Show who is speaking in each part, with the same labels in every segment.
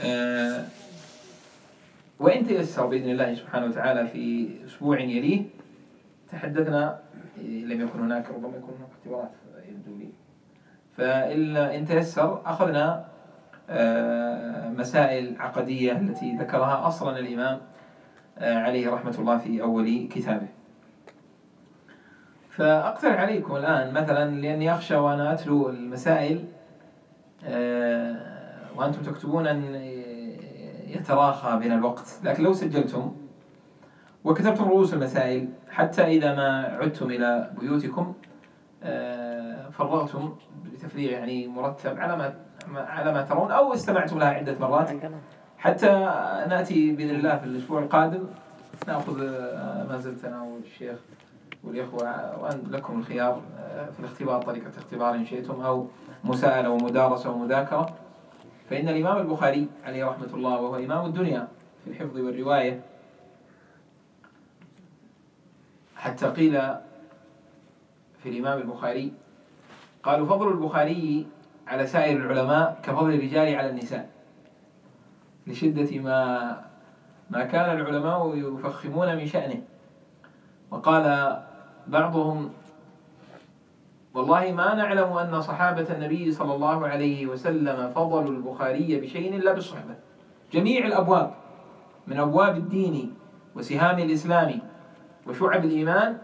Speaker 1: آه، وإن تيسر بإذن الله سبحانه وتعالى في أسبوع يليه تحدثنا لم يكن هناك ربما يكون هناك اختبارات يبدو لي. فإلا إن تيسر أخذنا آه، مسائل عقدية التي ذكرها أصلا الإمام آه، عليه رحمة الله في أول كتابه. فأقترح عليكم الآن مثلا لأني أخشى وأنا أتلو المسائل آه، وأنتم تكتبون أن يتراخى بين الوقت. لكن لو سجلتم وكتبتم رؤوس المسائل حتى إذا ما عدتم إلى بيوتكم آه، فرغتم بتفريغ يعني مرتب على ما على ما ترون أو استمعتم لها عدة مرات. حتى نأتي بإذن الله في الأسبوع القادم نأخذ آه، ما زلت أنا والشيخ والإخوة وأن لكم الخيار آه، في الاختبار طريقة اختبار إن شئتم أو مساءلة ومدارسة ومذاكرة. فإن الإمام البخاري عليه رحمة الله وهو إمام الدنيا في الحفظ والرواية حتى قيل في الإمام البخاري قالوا فضل البخاري على سائر العلماء كفضل الرجال على النساء لشدة ما ما كان العلماء يفخمون من شأنه. وقال بعضهم والله ما نعلم أن صحابة النبي صلى الله عليه وسلم فضلوا البخاري بشيء إلا بالصحبة. جميع الأبواب من أبواب الدين وسهام الإسلام وشعب الإيمان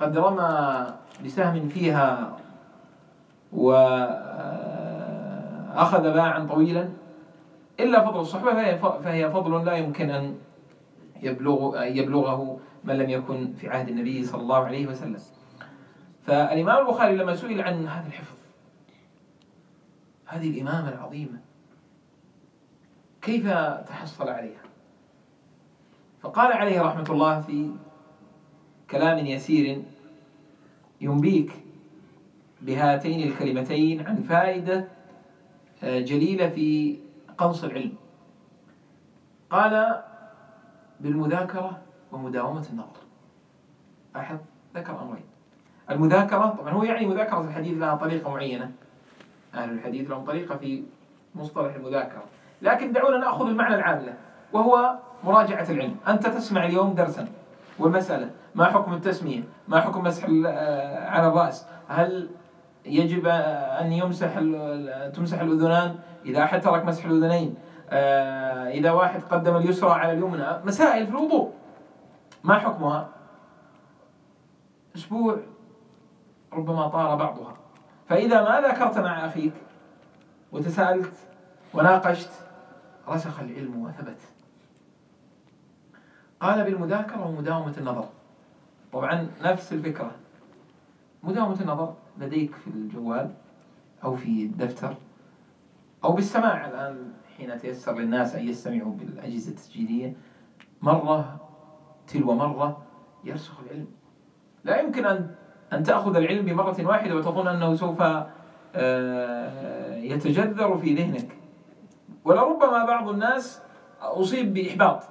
Speaker 1: قد رمى بسهم فيها وأخذ باعا طويلا. إلا فضل الصحبة فهي فضل لا يمكن أن يبلغ يبلغه من لم يكن في عهد النبي صلى الله عليه وسلم. فالإمام البخاري لما سئل عن هذا الحفظ هذه الإمامة العظيمة كيف تحصل عليها؟ فقال عليه رحمة الله في كلام يسير ينبيك بهاتين الكلمتين عن فائدة آه، جليلة في قنص العلم. قال بالمذاكرة ومداومة النظر. أحد ذكر أمرين. المذاكرة طبعا هو يعني مذاكرة الحديث لها طريقة معينة. أهل الحديث لهم طريقة في مصطلح المذاكرة. لكن دعونا نأخذ المعنى العام له وهو مراجعة العلم. أنت تسمع اليوم درسا والمسألة ما حكم التسمية؟ ما حكم مسح آه، على الرأس؟ هل يجب أن يمسح تمسح الأذنان؟ إذا أحد ترك مسح الأذنين آه، إذا واحد قدم اليسرى على اليمنى مسائل في الوضوء. ما حكمها؟ أسبوع. ربما طار بعضها. فإذا ما ذاكرت مع أخيك وتساءلت وناقشت رسخ العلم وثبت. قال بالمذاكرة ومداومة النظر. طبعا نفس الفكرة. مداومة النظر لديك في الجوال أو في الدفتر أو بالسماع. الآن حين تيسر للناس أن يستمعوا بالأجهزة التسجيلية مرة تلو مرة يرسخ العلم. لا يمكن أن أن تأخذ العلم بمرة واحدة وتظن أنه سوف آه، يتجذر في ذهنك. ولربما بعض الناس أصيب بإحباط.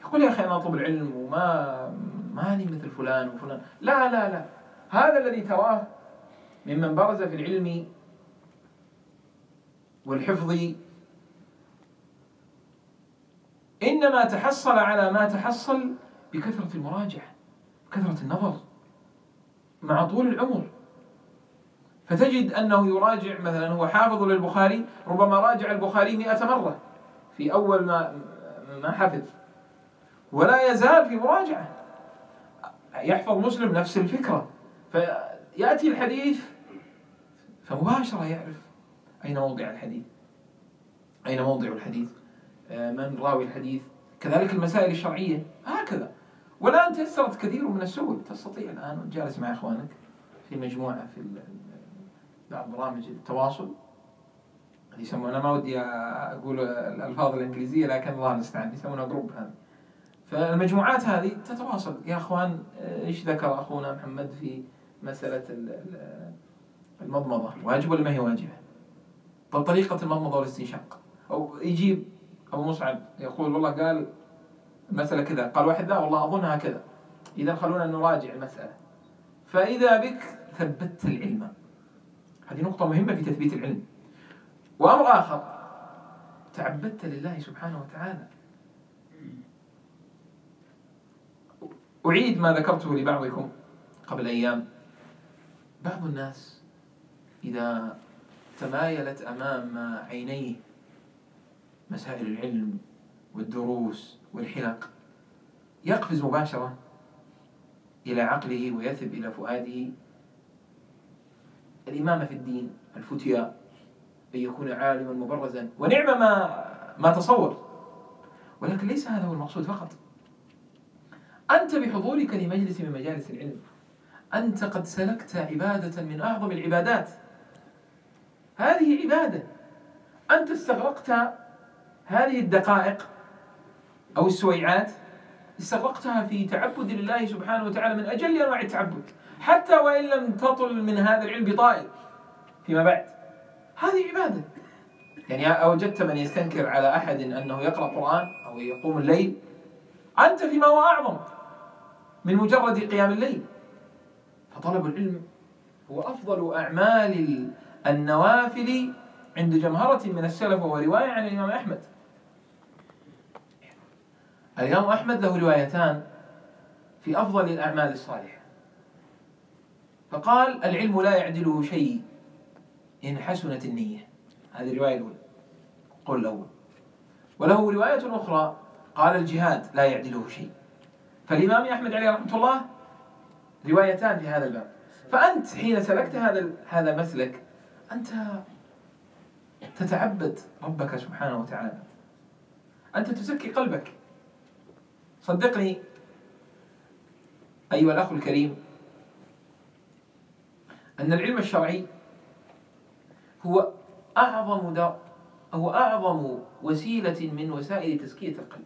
Speaker 1: يقول يا أخي أنا أطلب العلم وما ماني مثل فلان وفلان. لا لا لا. هذا الذي تراه ممن برز في العلم والحفظ. إنما تحصل على ما تحصل بكثرة المراجعة كثرة النظر. مع طول العمر. فتجد أنه يراجع مثلا هو حافظ للبخاري ربما راجع البخاري مئة مرة في أول ما ما حفظ. ولا يزال في مراجعة. يحفظ مسلم نفس الفكرة. فيأتي الحديث فمباشرة يعرف أين موضع الحديث. أين موضع الحديث؟ آه، من راوي الحديث؟ كذلك المسائل الشرعية. هكذا. والآن تيسرت كثير من السبل تستطيع الآن. جالس مع إخوانك في مجموعة في بعض برامج التواصل. يسمونها ما ودي أقول الألفاظ الإنجليزية لكن الله المستعان يسمونها جروب هذه. فالمجموعات هذه تتواصل. يا أخوان إيش ذكر أخونا محمد في مسألة المضمضة؟ واجب ولا ما هي واجبة؟ طب طريقة المضمضة والاستنشاق. أو يجيب أبو مصعب يقول والله قال المسألة كذا. قال واحد لا والله أظنها كذا. إذا خلونا نراجع المسألة. فإذا بك ثبتت العلم. هذه نقطة مهمة في تثبيت العلم. وأمر آخر. تعبدت لله سبحانه وتعالى. أعيد ما ذكرته لبعضكم قبل أيام. بعض الناس إذا تمايلت أمام عينيه مسائل العلم والدروس والحلق يقفز مباشرة إلى عقله ويثب إلى فؤاده. الإمامة في الدين الفتيا أن يكون عالما مبرزا. ونعم ما ما تصور. ولكن ليس هذا هو المقصود فقط. أنت بحضورك لمجلس من مجالس العلم. أنت قد سلكت عبادة من أعظم العبادات. هذه عبادة. أنت استغرقت هذه الدقائق أو السويعات استغرقتها في تعبد لله سبحانه وتعالى من أجل أنواع التعبد حتى وإن لم تطل من هذا العلم بطائل فيما بعد. هذه عبادة. يعني أوجدت من يستنكر على أحد أنه يقرأ قرآن أو يقوم الليل؟ أنت فيما هو أعظم من مجرد قيام الليل. فطلب العلم هو أفضل أعمال النوافل عند جمهرة من السلف وهو رواية عن الإمام أحمد. الإمام أحمد له روايتان في أفضل الأعمال الصالحة. فقال العلم لا يعدله شيء إن حسنت النية. هذه الرواية الأولى. قول الأول. وله رواية أخرى قال الجهاد لا يعدله شيء. فالإمام أحمد عليه رحمة الله روايتان في هذا الباب. فأنت حين سلكت هذا هذا المسلك أنت تتعبد ربك سبحانه وتعالى. أنت تزكي قلبك. صدقني أيها الأخ الكريم أن العلم الشرعي هو أعظم هو أعظم وسيلة من وسائل تزكية القلب.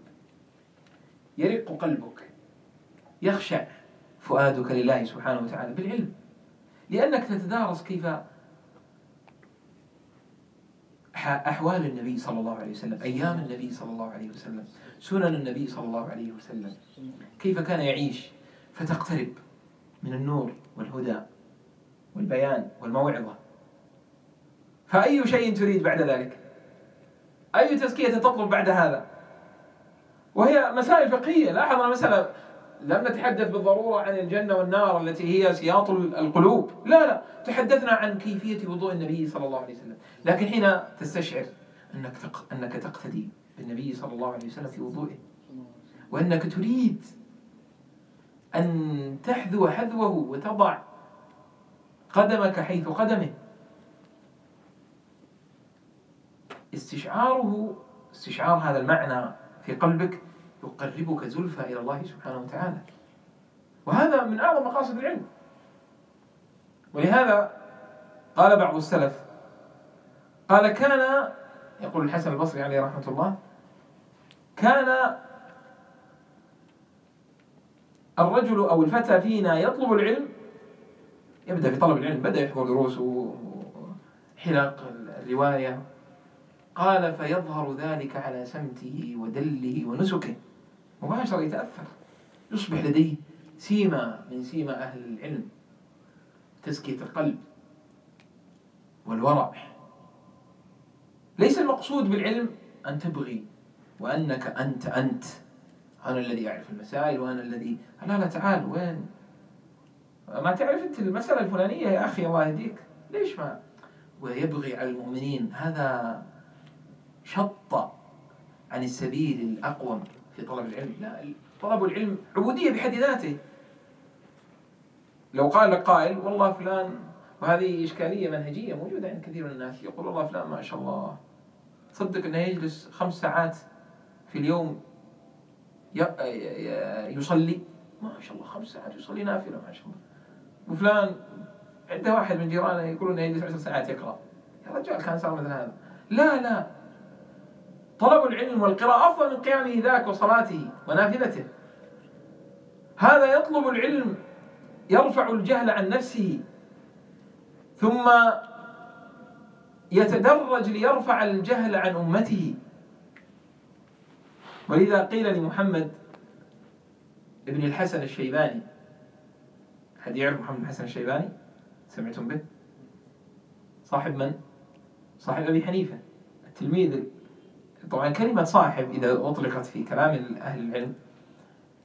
Speaker 1: يرق قلبك يخشع فؤادك لله سبحانه وتعالى بالعلم. لأنك تتدارس كيف أحوال النبي صلى الله عليه وسلم أيام النبي صلى الله عليه وسلم سنن النبي صلى الله عليه وسلم. كيف كان يعيش؟ فتقترب من النور والهدى والبيان والموعظة. فأي شيء تريد بعد ذلك؟ أي تزكية تطلب بعد هذا؟ وهي مسائل فقهية لاحظ المسألة لم نتحدث بالضرورة عن الجنة والنار التي هي سياط القلوب. لا لا تحدثنا عن كيفية وضوء النبي صلى الله عليه وسلم. لكن حين تستشعر أنك أنك تقتدي بالنبي صلى الله عليه وسلم في وضوئه وأنك تريد أن تحذو حذوه وتضع قدمك حيث قدمه استشعاره استشعار هذا المعنى في قلبك يقربك زلفى إلى الله سبحانه وتعالى. وهذا من أعظم مقاصد العلم. ولهذا قال بعض السلف قال كان يقول الحسن البصري عليه رحمة الله كان الرجل أو الفتى فينا يطلب العلم يبدأ في طلب العلم بدأ يحضر دروس وحلق الرواية قال فيظهر ذلك على سمته ودله ونسكه. مباشرة يتأثر. يصبح لديه سيمة من سيمة أهل العلم تزكية القلب والورع. ليس المقصود بالعلم أن تبغي وأنك أنت أنت. أنا الذي أعرف المسائل وأنا الذي لا لا تعال وين؟ ما تعرف أنت المسألة الفلانية يا أخي الله يهديك. ليش ما؟ ويبغي على المؤمنين. هذا شط عن السبيل الأقوم. في طلب العلم. لا طلب العلم عبودية بحد ذاته. لو قال لك قائل والله فلان وهذه إشكالية منهجية موجودة عند كثير من الناس يقول والله فلان ما شاء الله. صدق أنه يجلس خمس ساعات في اليوم يصلي؟ ما شاء الله خمس ساعات يصلي نافلة ما شاء الله. وفلان عنده واحد من جيرانه يقولون يجلس عشر ساعات يقرأ. يا رجال كان صار مثل هذا. لا لا. طلب العلم والقراءة أفضل من قيامه ذاك وصلاته ونافلته هذا يطلب العلم يرفع الجهل عن نفسه ثم يتدرج ليرفع الجهل عن أمته. ولذا قيل لمحمد ابن الحسن الشيباني حد يعرف محمد بن الحسن الشيباني؟ سمعتم به؟ صاحب من؟ صاحب أبي حنيفة التلميذ طبعا كلمة صاحب إذا أطلقت في كلام أهل العلم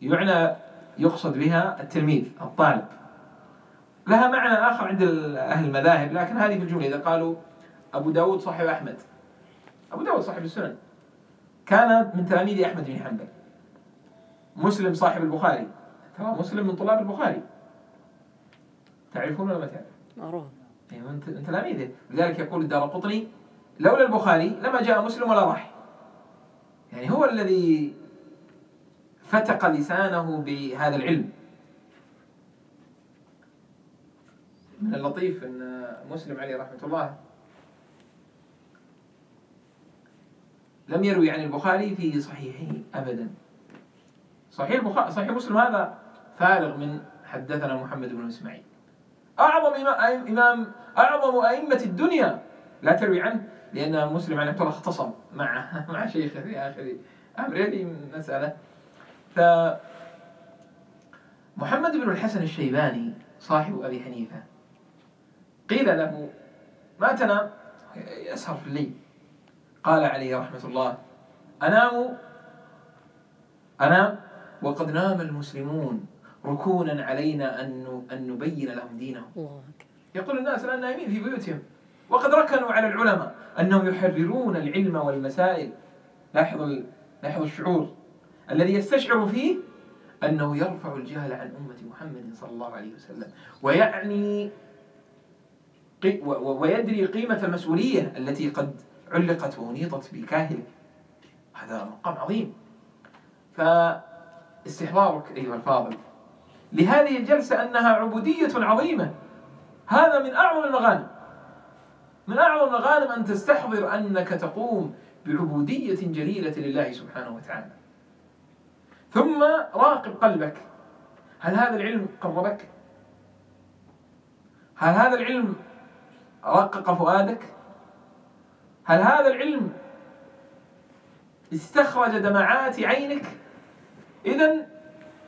Speaker 1: يعنى يقصد بها التلميذ الطالب. لها معنى آخر عند أهل المذاهب لكن هذه في الجملة إذا قالوا أبو داود صاحب أحمد. أبو داود صاحب السنن. كان من تلاميذ أحمد بن حنبل. مسلم صاحب البخاري. ترى مسلم من طلاب البخاري. تعرفون ولا ما تعرف؟
Speaker 2: معروف.
Speaker 1: يعني من تلاميذه. لذلك يقول الدار قطني لولا البخاري لما جاء مسلم ولا راح. يعني هو الذي فتق لسانه بهذا العلم. من اللطيف إن مسلم عليه رحمة الله لم يروي عن البخاري في صحيحه ابدا. صحيح البخاري صحيح مسلم هذا فارغ من حدثنا محمد بن إسماعيل. أعظم امام امام أعظم أئمة الدنيا لا تروي عنه. لأن مسلم عليه الله اختصم مع مع شيخه في آخر أمر هذه مسألة. ف محمد بن الحسن الشيباني صاحب أبي حنيفة قيل له ما تنام؟ يسهر في الليل. قال عليه رحمة الله أنام؟ أنام؟ وقد نام المسلمون ركونا علينا أن أن نبين لهم دينهم. يقول الناس الآن نايمين في بيوتهم وقد ركنوا على العلماء. أنهم يحررون العلم والمسائل. لاحظ لاحظ الشعور. الذي يستشعر فيه أنه يرفع الجهل عن أمة محمد صلى الله عليه وسلم ويعني ويدري قيمة المسؤولية التي قد علقت وأنيطت بكاهله هذا مقام عظيم. فاستحضارك أيها الفاضل. لهذه الجلسة أنها عبودية عظيمة. هذا من أعظم المغانم. من أعظم المغانم أن تستحضر أنك تقوم بعبودية جليلة لله سبحانه وتعالى ثم راقب قلبك هل هذا العلم قربك؟ هل هذا العلم رقق فؤادك؟ هل هذا العلم استخرج دمعات عينك؟ إذا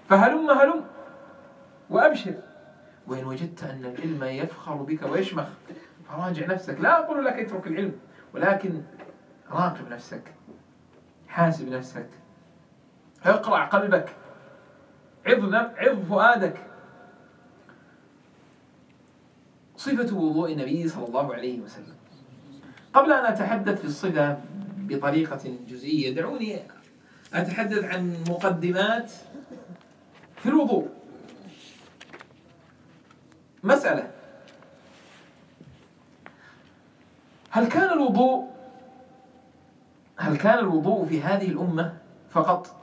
Speaker 1: فهلم هلم وأبشر وإن وجدت أن العلم يفخر بك ويشمخ فراجع نفسك. لا أقول لك اترك العلم ولكن راقب نفسك حاسب نفسك. اقرع قلبك عظ عظ فؤادك. صفة وضوء النبي صلى الله عليه وسلم. قبل أن أتحدث في الصفة بطريقة جزئية دعوني أتحدث عن مقدمات في الوضوء. مسألة. هل كان الوضوء هل كان الوضوء في هذه الأمة فقط؟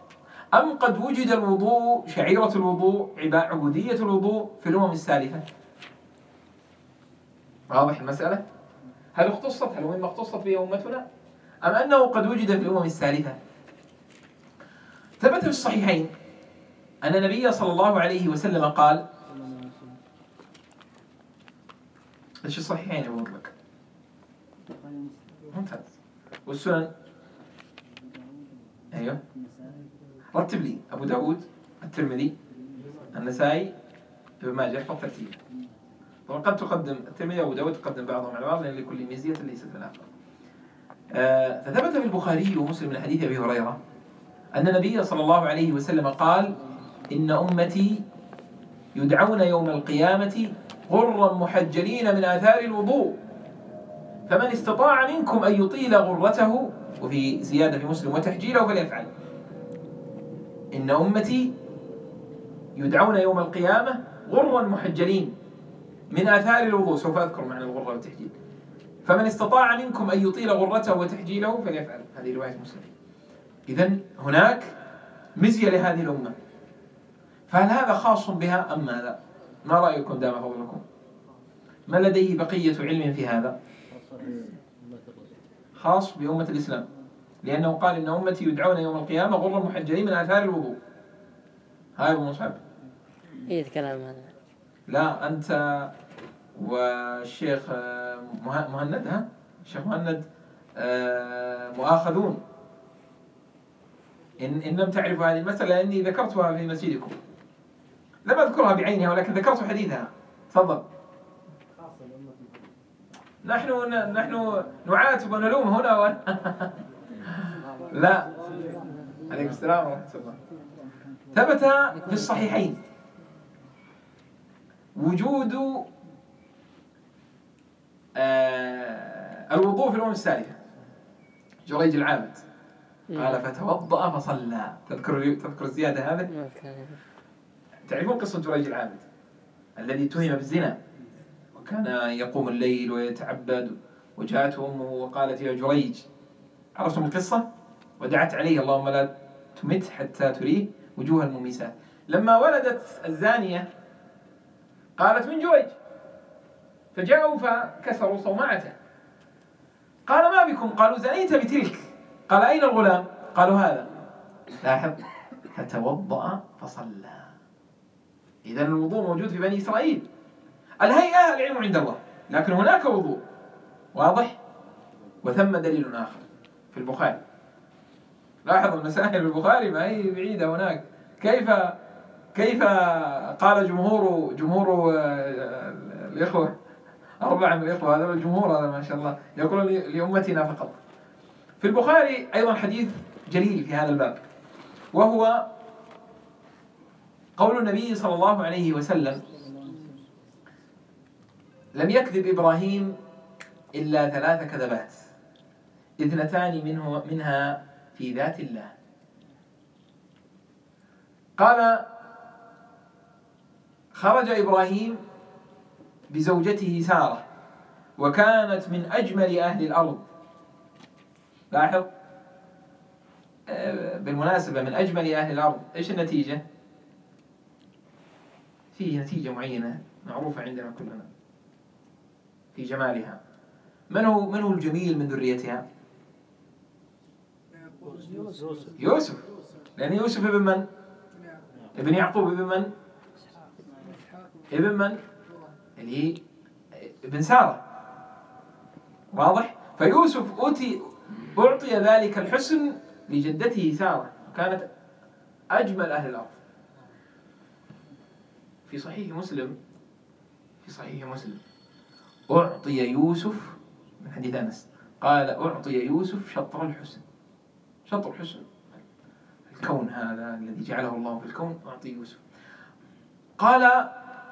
Speaker 1: أم قد وجد الوضوء شعيرة الوضوء عبودية الوضوء في الأمم السالفة؟ واضح المسألة؟ هل اختصت هل مما اختصت بها أمتنا؟ أم أنه قد وجد في الأمم السالفة؟ ثبت في الصحيحين أن النبي صلى الله عليه وسلم قال إيش الصحيحين يا مطلق ممتاز. والسنن أيوه. رتب لي أبو داود الترمذي النسائي ابن ماجه احفظ ترتيب. طبعا قد تقدم الترمذي وأبو داود تقدم بعضهم على بعض لأن لكل ميزية ليست بالاخر آه فثبت في البخاري ومسلم من حديث أبي هريرة أن النبي صلى الله عليه وسلم قال إن أمتي يدعون يوم القيامة غرا محجلين من آثار الوضوء. فمن استطاع منكم أن يطيل غرته وفي زيادة في مسلم وتحجيله فليفعل. إن أمتي يدعون يوم القيامة غرا محجلين من آثار الوضوء. سوف أذكر معنى الغرة والتحجيل. فمن استطاع منكم أن يطيل غرته وتحجيله فليفعل. هذه رواية مسلم. إذا هناك مزية لهذه الأمة. فهل هذا خاص بها أم ماذا؟ ما رأيكم دام فضلكم ما لديه بقية علم في هذا؟ خاص بأمة الإسلام. لأنه قال إن أمتي يدعون يوم القيامة غر محجلين من آثار الوضوء هاي أبو مصعب
Speaker 2: إيه الكلام هذا؟
Speaker 1: لا أنت والشيخ آه، مهند ها؟ الشيخ مهند آه، مؤاخذون. إن, إن لم تعرفوا هذه المسألة لأني ذكرتها في مسجدكم. لم أذكرها بعينها ولكن ذكرت حديثها. تفضل. نحن نحن نعاتب ونلوم هنا و... لا. عليكم السلام ورحمة الله. ثبت في الصحيحين. وجود آه الوضوء في الأمم السالفة جريج العابد. قال فتوضأ فصلى. تذكر تذكر الزيادة هذه؟ تعرفون قصة جريج العابد؟ الذي اتهم بالزنا. وكان يقوم الليل ويتعبد. وجاءته أمه وقالت يا جريج عرفتم القصة؟ ودعت عليه اللهم لا تمت حتى تريه وجوه المميسات لما ولدت الزانية قالت من جريج. فجاءوا فكسروا صومعته. قال ما بكم؟ قالوا زنيت بتلك. قال أين الغلام؟ قالوا هذا. لاحظ فتوضأ فصلى. إذا الوضوء موجود في بني إسرائيل. الهيئة العلم عند الله لكن هناك وضوء واضح وثم دليل آخر في البخاري. لاحظ المسائل البخاري ما هي بعيدة هناك. كيف كيف قال جمهور جمهور آه، الإخوة؟ أربعة من الإخوة هذا الجمهور هذا ما شاء الله. يقولون لأمتنا فقط. في البخاري أيضا حديث جليل في هذا الباب وهو قول النبي صلى الله عليه وسلم لم يكذب إبراهيم إلا ثلاث كذبات اثنتان منه منها في ذات الله. قال خرج إبراهيم بزوجته سارة وكانت من أجمل أهل الأرض. لاحظ؟ آه، بالمناسبة من أجمل أهل الأرض إيش النتيجة؟ فيه نتيجة معينة معروفة عندنا كلنا. في جمالها من هو من هو الجميل من ذريتها؟ يوسف لأن يوسف ابن من؟ ابن يعقوب ابن من؟ ابن من؟ اللي ابن سارة واضح؟ فيوسف أوتي أعطي ذلك الحسن لجدته سارة كانت أجمل أهل الأرض في صحيح مسلم في صحيح مسلم أعطي يوسف من حديث أنس قال أعطي يوسف شطر الحسن. شطر الحسن. الكون هذا الذي جعله الله في الكون أعطي يوسف. قال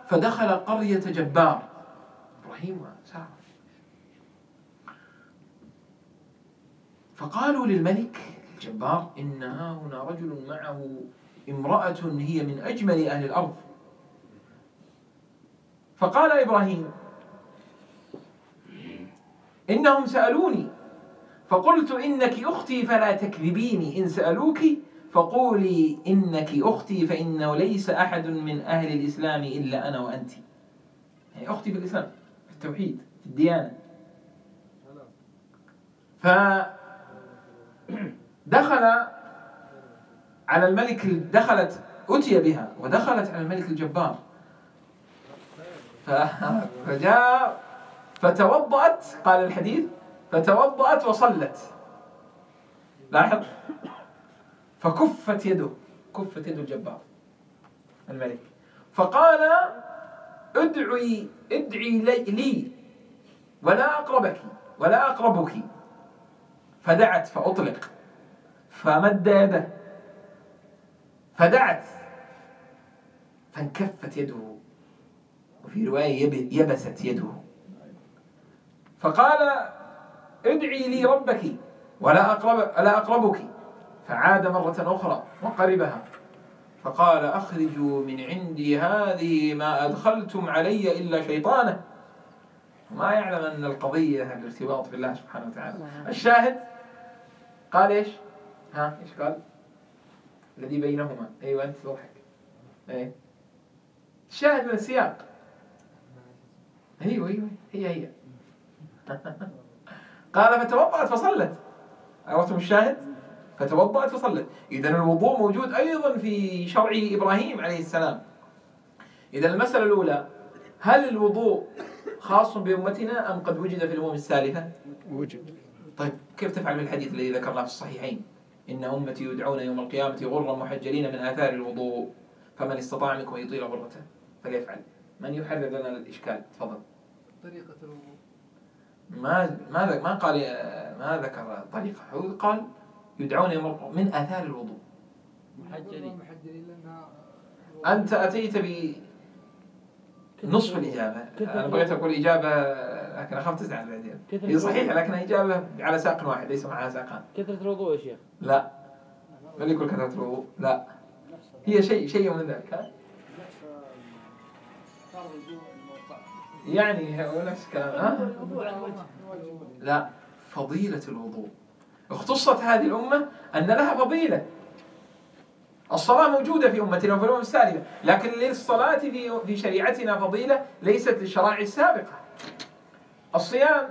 Speaker 1: فدخل قرية جبار. إبراهيم وسارة. فقالوا للملك الجبار إن ها هنا رجل معه امرأة هي من أجمل أهل الأرض. فقال إبراهيم إنهم سألوني فقلت إنك أختي فلا تكذبيني إن سألوك فقولي إنك أختي فإنه ليس أحد من أهل الإسلام إلا أنا وأنت. يعني أختي في الإسلام في التوحيد في الديانة. فدخل على الملك دخلت أتي بها ودخلت على الملك الجبار. فجاء فتوضأت قال الحديث فتوضأت وصلت. لاحظ؟ فكفت يده كفت يد الجبار الملك. فقال ادعي ادعي لي, لي ولا أقربك ولا أقربك. فدعت فأطلق. فمد يده. فدعت. فانكفت يده. وفي رواية يبست يده. فقال ادعي لي ربك ولا أقرب لا أقربك. فعاد مرة أخرى وقربها. فقال أخرجوا من عندي هذه ما أدخلتم علي إلا شيطانه. ما يعلم أن القضية الارتباط بالله سبحانه وتعالى. الشاهد قال إيش؟ ها إيش قال؟ الذي بينهما. أيوة أنت تضحك أيه. الشاهد من السياق. أيوة أيوة هي هي. قال فتوضأت فصلت. عرفتم الشاهد؟ فتوضأت فصلت. إذا الوضوء موجود أيضا في شرع إبراهيم عليه السلام. إذا المسألة الأولى هل الوضوء خاص بأمتنا أم قد وجد في الأمم السالفة؟
Speaker 3: وجد.
Speaker 1: طيب كيف تفعل بالحديث الذي ذكرناه في الصحيحين؟ إن أمتي يدعون يوم القيامة غرا محجلين من آثار الوضوء فمن استطاع منكم أن يطيل غرته؟ فليفعل. من يحرر لنا الإشكال؟ تفضل.
Speaker 4: طريقة الوضوء.
Speaker 1: ما ما ما قال ما ذكر طريقة هو قال يدعون من آثار الوضوء
Speaker 3: محجلين
Speaker 4: لانها
Speaker 1: أنت أتيت بنصف الإجابة أنا بغيت أقول إجابة لكن أخاف تزعل بعدين هي صحيحة لكن إجابة على ساق واحد ليس معها ساقان
Speaker 2: كثرة الوضوء يا شيخ
Speaker 1: لا من يقول كثرة الوضوء لا هي شيء شيء من ذلك ها؟ يعني هو نفس الكلام ها؟ لا فضيلة الوضوء. اختصت هذه الأمة أن لها فضيلة. الصلاة موجودة في أمتنا وفي الأمم السالفة لكن للصلاة في في شريعتنا فضيلة ليست للشرائع السابقة. الصيام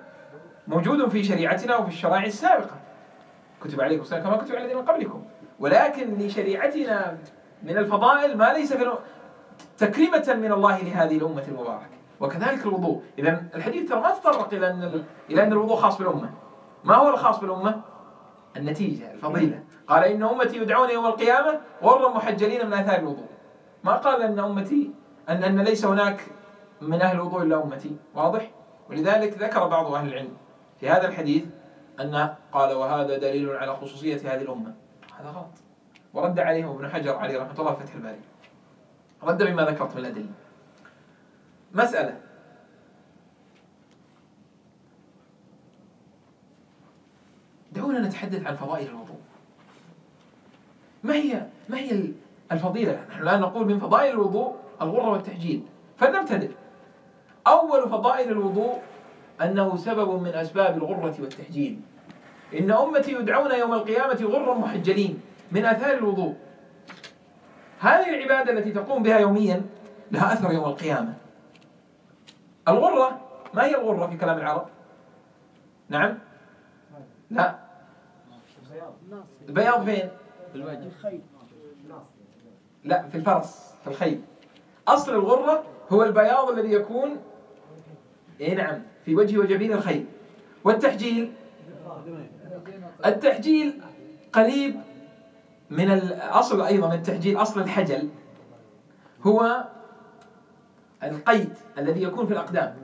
Speaker 1: موجود في شريعتنا وفي الشرائع السابقة. كتب عليكم الصيام كما كتب على الذين قبلكم. ولكن لشريعتنا من الفضائل ما ليس في تكريمة من الله لهذه الأمة المباركة. وكذلك الوضوء. إذا الحديث ترى ما تطرق إلى أن إلى أن الوضوء خاص بالأمة. ما هو الخاص بالأمة؟ النتيجة الفضيلة. قال إن أمتي يدعون يوم القيامة غرا محجلين من آثار الوضوء. ما قال أن أمتي أن أن ليس هناك من أهل الوضوء إلا أمتي؟ واضح؟ ولذلك ذكر بعض أهل العلم في هذا الحديث أن قال وهذا دليل على خصوصية هذه الأمة. هذا غلط. ورد عليهم ابن حجر عليه رحمة الله فتح الباري. رد بما ذكرت من الأدلة. مسألة. دعونا نتحدث عن فضائل الوضوء. ما هي ما هي الفضيلة؟ نحن الآن نقول من فضائل الوضوء الغرة والتحجيل فلنبتدئ. أول فضائل الوضوء أنه سبب من أسباب الغرة والتحجيل إن أمتي يدعون يوم القيامة غرا محجلين من آثار الوضوء. هذه العبادة التي تقوم بها يوميا لها أثر يوم القيامة. الغرة ما هي الغرة في كلام العرب؟ نعم؟ لا البياض فين؟ لا في الفرس في الخيل أصل الغرة هو البياض الذي يكون إيه نعم في وجه وجبين الخيل والتحجيل التحجيل قريب من الأصل أيضا التحجيل أصل الحجل هو القيد الذي يكون في الأقدام.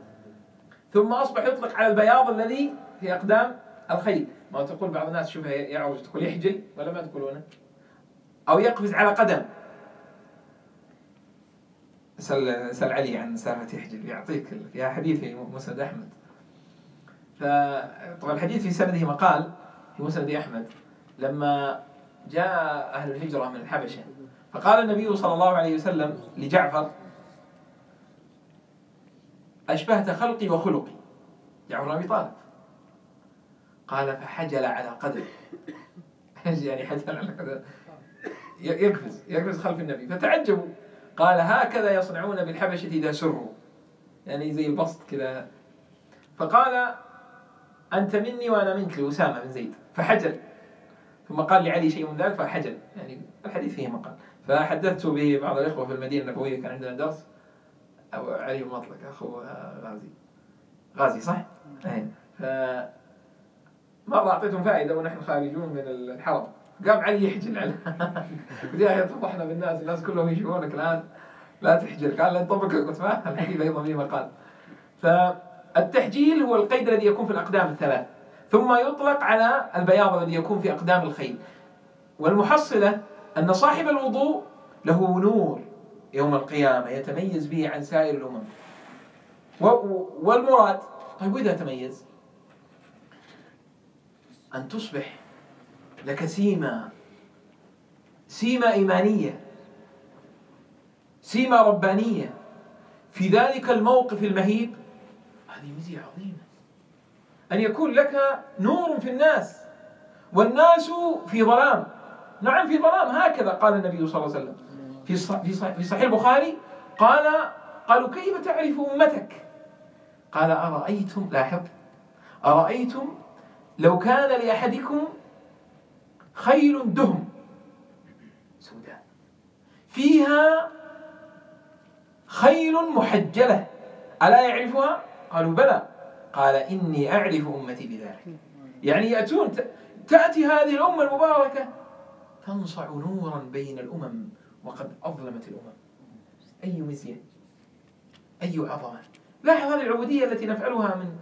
Speaker 1: ثم أصبح يطلق على البياض الذي في أقدام الخيل. ما تقول بعض الناس شوفها يعوج تقول يحجل ولا ما تقولونه؟ أو يقفز على قدم. سأل سأل علي عن سالفة يحجل يعطيك فيها حديث في مسند أحمد. فطبعا الحديث في سنده مقال في مسند أحمد. لما جاء أهل الهجرة من الحبشة فقال النبي صلى الله عليه وسلم لجعفر أشبهت خلقي وخلقي. جعفر بن أبي طالب. قال فحجل على قدم يعني حجل على قدم يقفز يقفز خلف النبي. فتعجبوا. قال هكذا يصنعون بالحبشة إذا سروا. يعني زي البسط كذا. فقال أنت مني وأنا منك لأسامة بن زيد. فحجل. ثم قال لعلي شيء من ذلك فحجل. يعني الحديث فيه مقال. فحدثت به بعض الإخوة في المدينة النبوية كان عندنا درس. أو علي مطلق أخو غازي. غازي صح؟ أي ف مرة أعطيتهم فائدة ونحن خارجون من الحرم قام علي يحجل على أخي تفضحنا بالناس الناس كلهم يشوفونك الآن. لا تحجل. قال لا نطبق قلت ما الحديث أيضا فيه مقال فالتحجيل هو القيد الذي يكون في الأقدام الثلاث. ثم يطلق على البياض الذي يكون في أقدام الخيل. والمحصلة أن صاحب الوضوء له نور. يوم القيامة يتميز به عن سائر الأمم. والمراد طيب وإذا تميز؟ أن تصبح لك سيمة سيمة إيمانية سيمة ربانية في ذلك الموقف المهيب. هذه ميزة عظيمة. أن يكون لك نور في الناس والناس في ظلام. نعم في ظلام. هكذا قال النبي صلى الله عليه وسلم. في في صح- في صحيح البخاري قال قالوا كيف تعرف أمتك؟ قال أرأيتم لاحظ أرأيتم لو كان لأحدكم خيل دهم سوداء. فيها خيل محجلة. ألا يعرفها؟ قالوا بلى. قال إني أعرف أمتي بذلك. يعني يأتون تأتي هذه الأمة المباركة تنصع نورا بين الأمم. وقد أظلمت الأمم. أي مزية أي عظمة؟ لاحظ هذه العبودية التي نفعلها من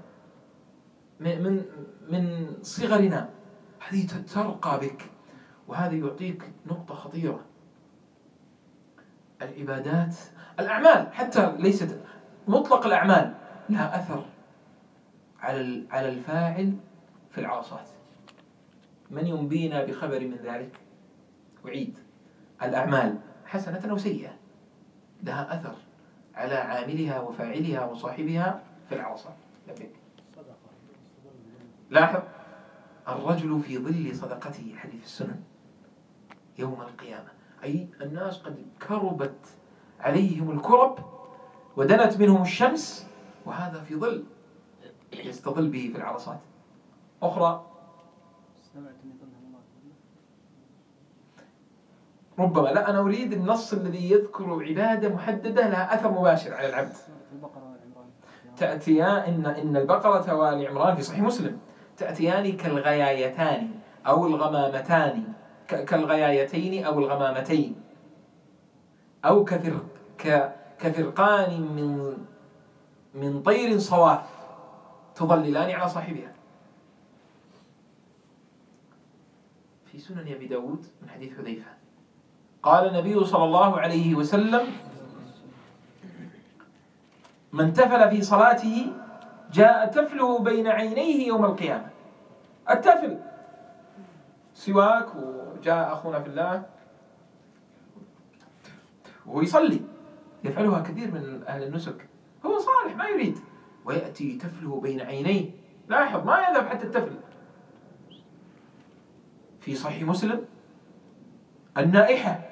Speaker 1: من من من صغرنا. هذه ترقى بك. وهذا يعطيك نقطة خطيرة. العبادات الأعمال حتى ليست مطلق الأعمال لها أثر على على الفاعل في العرصات من ينبينا بخبر من ذلك؟ أعيد الأعمال. حسنة أو سيئة. لها أثر على عاملها وفاعلها وصاحبها في العرصات لبيك. لاحظ الرجل في ظل صدقته حديث السنن يوم القيامة. أي الناس قد كربت عليهم الكرب ودنت منهم الشمس وهذا في ظل يستظل به في العرصات. أخرى.
Speaker 4: سمعت
Speaker 1: ربما لا أنا أريد النص الذي يذكر عبادة محددة لها أثر مباشر على العبد.
Speaker 4: سورة البقرة والعمران.
Speaker 1: تأتيا إن إن البقرة وآل عمران في صحيح مسلم. تأتيان كالغيايتان أو الغمامتان كالغيايتين أو الغمامتين. أو كفر ك- كفرقان من من طير صواف تظللان على صاحبها. في سنن أبي داود من حديث حذيفة. قال النبي صلى الله عليه وسلم من تفل في صلاته جاء تفله بين عينيه يوم القيامة. التفل سواك وجاء أخونا في الله وهو يصلي يفعلها كثير من أهل النسك. هو صالح ما يريد. ويأتي تفله بين عينيه. لاحظ ما يذهب حتى التفل. في صحيح مسلم النائحة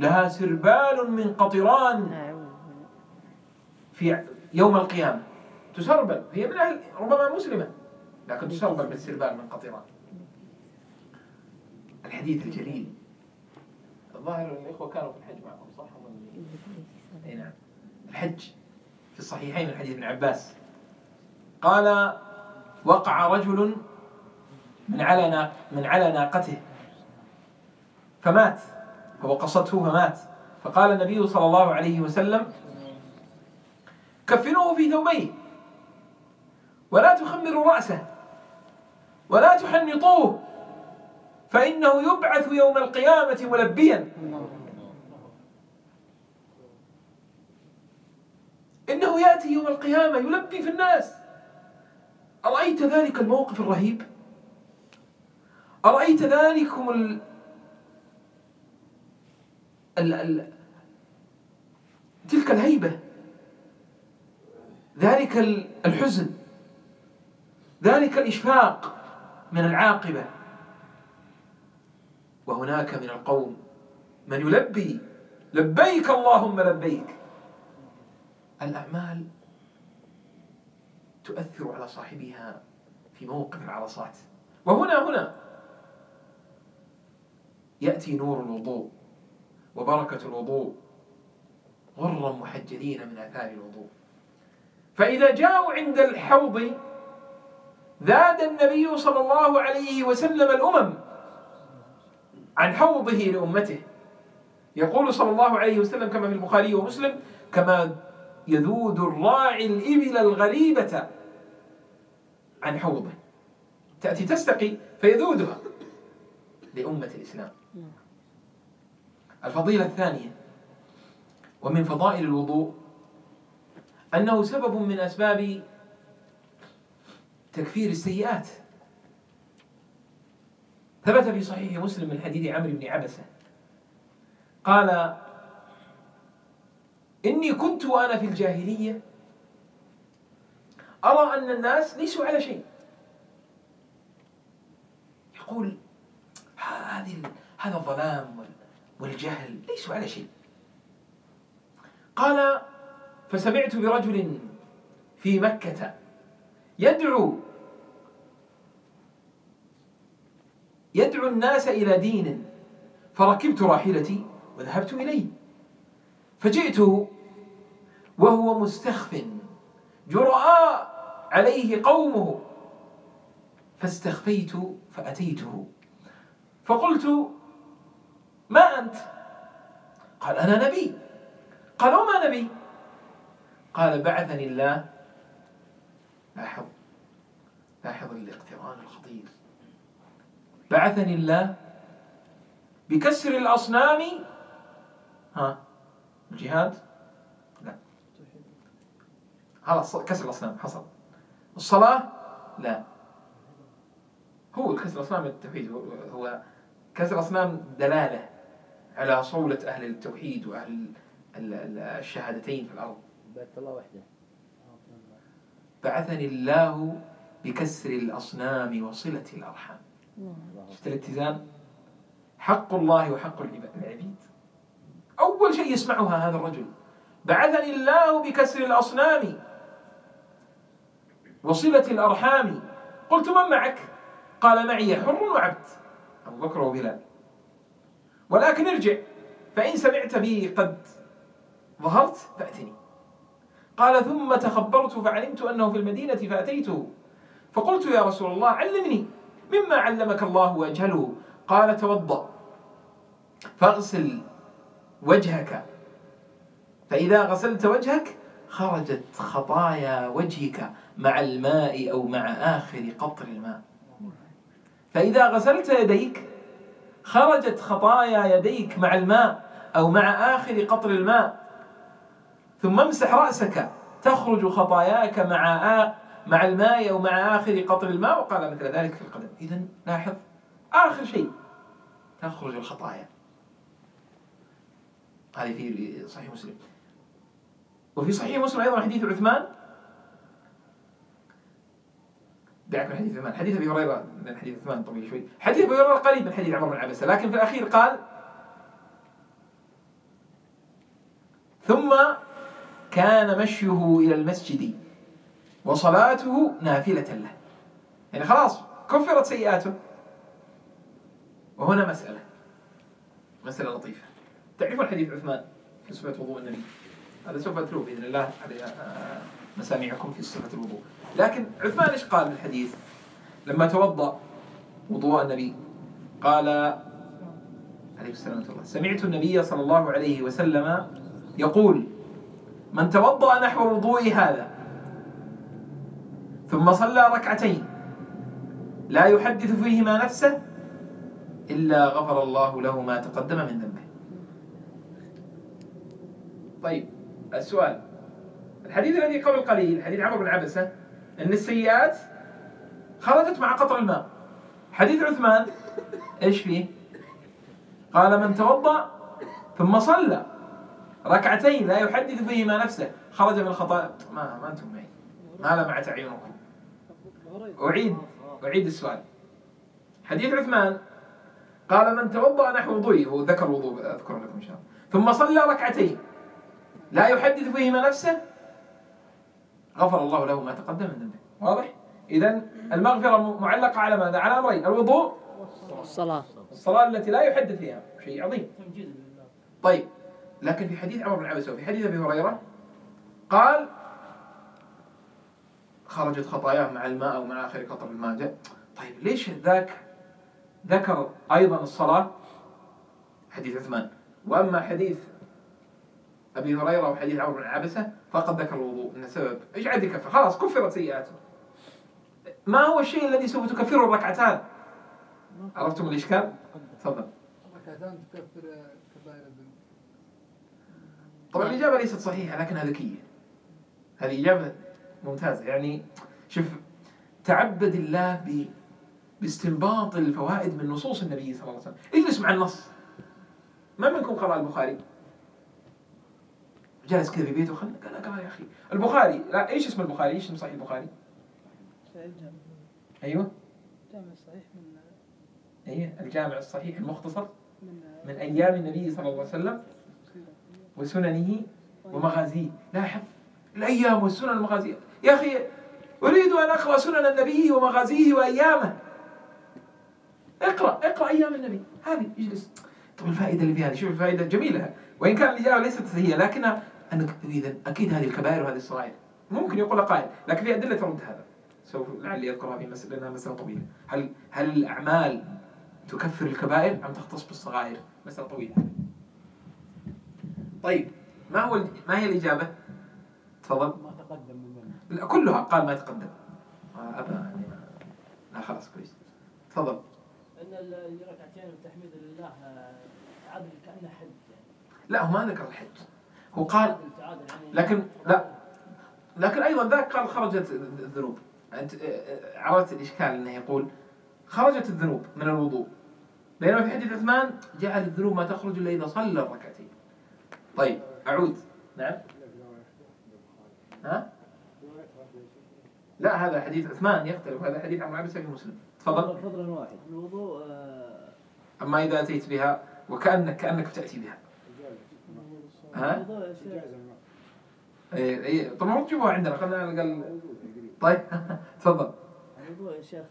Speaker 1: لها سربال من قطران في يوم القيامة. تسربل. هي من أهل ربما مسلمة لكن تسربل بالسربال من قطران. الحديث الجليل. الظاهر أن الإخوة كانوا في الحج معكم صح؟ إي نعم. الحج في الصحيحين من حديث ابن عباس. قال وقع رجل من على من على ناقته فمات. فوقصته فمات. فقال النبي صلى الله عليه وسلم كفنوه في ثوبيه ولا تخمروا رأسه ولا تحنطوه فإنه يبعث يوم القيامة ملبيا. إنه يأتي يوم القيامة يلبي في الناس. أرأيت ذلك الموقف الرهيب؟ أرأيت ذلكم ال... ال... تلك الهيبة. ذلك ال- الحزن. ذلك الإشفاق من العاقبة. وهناك من القوم من يلبي لبيك اللهم لبيك. الأعمال تؤثر على صاحبها في موقف العرصات وهنا هنا يأتي نور الوضوء. وبركة الوضوء. غرا محجلين من آثار الوضوء. فإذا جاءوا عند الحوض زاد النبي صلى الله عليه وسلم الأمم عن حوضه لأمته. يقول صلى الله عليه وسلم كما في البخاري ومسلم كما يذود الراعي الإبل الغريبة عن حوضه. تأتي تستقي فيذودها لأمة الإسلام. الفضيلة الثانية ومن فضائل الوضوء أنه سبب من أسباب تكفير السيئات. ثبت في صحيح مسلم من حديث عمرو بن عبسة قال إني كنت وأنا في الجاهلية أرى أن الناس ليسوا على شيء. يقول هذه هذا الظلام والجهل ليسوا على شيء. قال فسمعت برجل في مكة يدعو يدعو الناس إلى دين فركبت راحلتي وذهبت إليه. فجئت وهو مستخف جرآء عليه قومه فاستخفيت فأتيته. فقلت ما أنت؟ قال أنا نبي. قال وما نبي؟ قال بعثني الله. لاحظ. لاحظ الاقتران الخطير. بعثني الله بكسر الأصنام. ها؟ الجهاد؟ لا. خلاص كسر الأصنام حصل. الصلاة؟ لا. هو كسر الأصنام التوحيد هو- كسر الأصنام دلالة. على صولة أهل التوحيد وأهل ال- ال- الشهادتين في الأرض.
Speaker 3: بيت الله وحده.
Speaker 1: بعثني الله بكسر الأصنام وصلة الأرحام.
Speaker 3: الله
Speaker 1: شفت الاتزان؟ حق الله وحق العبيد. أول شيء يسمعها هذا الرجل. بعثني الله بكسر الأصنام وصلة الأرحام. قلت من معك؟ قال معي حر وعبد. أبو بكر وبلال. ولكن ارجع فإن سمعت بي قد ظهرت فأتني. قال ثم تخبرت فعلمت أنه في المدينة فأتيته فقلت يا رسول الله علمني مما علمك الله وأجهله. قال توضأ. فاغسل وجهك. فإذا غسلت وجهك خرجت خطايا وجهك مع الماء أو مع آخر قطر الماء. فإذا غسلت يديك خرجت خطايا يديك مع الماء أو مع آخر قطر الماء. ثم امسح رأسك تخرج خطاياك مع. مع الماء أو مع آخر قطر الماء. وقال مثل ذلك في القدم. إذا لاحظ آخر شيء تخرج الخطايا. هذه في صحيح مسلم. وفي صحيح مسلم أيضا حديث عثمان دعك من حديث عثمان. حديث أبي هريرة من حديث عثمان طويل شوي. حديث أبي هريرة قريب من حديث عمر بن عبسة لكن في الأخير قال ثم كان مشيه إلى المسجد وصلاته نافلة له. يعني خلاص كفرت سيئاته. وهنا مسألة. مسألة لطيفة. تعرفون حديث عثمان في صفة وضوء النبي؟ هذا سوف أتلوه بإذن الله آه، مسامعكم في صفة الوضوء. لكن عثمان إيش قال في الحديث؟ لما توضأ وضوء النبي قال عليه السلام الله سمعت النبي صلى الله عليه وسلم يقول من توضأ نحو وضوء هذا ثم صلى ركعتين لا يحدث فيهما نفسه إلا غفر الله له ما تقدم من ذنبه. طيب السؤال الحديث الذي قبل قليل حديث عمرو بن عبسة أن السيئات خرجت مع قطر الماء. حديث عثمان إيش فيه؟ قال من توضأ ثم صلى ركعتين لا يحدث فيهما نفسه خرج من الخطايا ما ما أنتم معي. ما لمعت أعينكم أعيد أعيد السؤال. حديث عثمان قال من توضأ نحو وضوئه هو ذكر وضوء أذكر لكم إن شاء الله. ثم صلى ركعتين لا يحدث فيهما نفسه غفر الله له ما تقدم من ذنبه. واضح؟ إذا المغفرة معلقة على ماذا؟ على أمرين الوضوء
Speaker 2: الصلاة
Speaker 1: الصلاة التي لا يحدث فيها شيء عظيم. طيب لكن في حديث عمر بن عبسة وفي حديث أبي هريرة قال خرجت خطاياه مع الماء أو مع آخر قطر الماء جاء. طيب ليش ذاك ذكر أيضا الصلاة؟ حديث عثمان. وأما حديث أبي هريرة وحديث عمر بن عبسة فقد ذكر الوضوء من سبب عاد يكفر خلاص كفرت سيئاته ما هو الشيء الذي سوف تكفره الركعتان؟ عرفتم الإشكال؟ تفضل.
Speaker 5: ركعتان تكفر كبائر الذنوب.
Speaker 1: طبعا الإجابة ليست صحيحة لكنها ذكية هذه إجابة ممتازة. يعني شوف تعبد الله ب... باستنباط الفوائد من نصوص النبي صلى الله عليه وسلم. اجلس مع النص. من منكم قرأ البخاري؟ جالس كذا في بيته خلنا قال اقرا يا أخي. البخاري لا إيش اسم البخاري؟ إيش اسم صحيح البخاري؟
Speaker 5: أيوه. الجامع الصحيح من
Speaker 1: أيوه الجامع الصحيح المختصر
Speaker 5: من
Speaker 1: أيام النبي صلى الله عليه وسلم وسننه ومغازيه. لاحظ الأيام والسنن والمغازي. يا أخي أريد أن أقرأ سنن النبي ومغازيه وأيامه. اقرأ اقرأ أيام النبي. هذه اجلس. طب الفائدة اللي فيها هذه؟ شوف الفائدة جميلة. وإن كان الإجابة ليست هي لكنها أنك إذا أكيد هذه الكبائر وهذه الصغائر. ممكن يقول قائل لكن في أدلة ترد هذا. سوف لعلي أذكرها في مسألة لأنها مسألة طويلة. هل هل الأعمال تكفر الكبائر أم تختص بالصغائر؟ مسألة طويلة. طيب ما هو ما هي الإجابة؟ تفضل.
Speaker 3: ما تقدم من
Speaker 1: كلها قال ما تقدم آه، أبا يعني ما- لا خلاص كويس. تفضل.
Speaker 3: أن
Speaker 4: ركعتين التحميد لله آه، عادل كأنه حج يعني.
Speaker 1: لا هو ما ذكر الحج. هو قال
Speaker 4: تعادل يعني
Speaker 1: لكن لا لكن أيضا ذاك قال خرجت الذنوب. أنت عرفت الإشكال إنه يقول خرجت الذنوب من الوضوء. بينما في حديث عثمان جعل الذنوب ما تخرج إلا إذا صلى الركعتين. طيب أعود. نعم. ها؟ لا هذا حديث عثمان يختلف. هذا حديث عن عبس في مسلم. تفضل.
Speaker 3: فضلا واحد. الوضوء آه،
Speaker 1: أما إذا أتيت بها وكأنك كأنك بتأتي بها. ها؟ اي اي طب المفروض تجيبوها عندنا خلينا على الاقل طيب تفضل.
Speaker 3: الوضوء يا شيخ